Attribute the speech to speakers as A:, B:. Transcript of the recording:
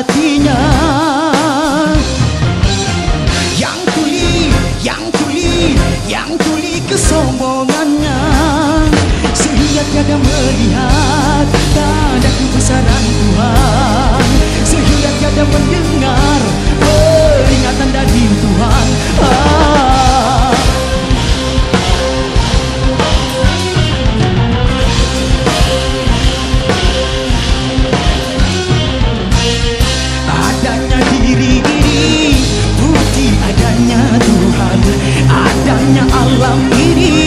A: hatinya. Yang tuli, yang tuli, yang tuli kesombongannya. Sehingga tiada melihat tanda kebesaran Tuhan. Sehingga tiada mendengar Tuhan Adanya alam ini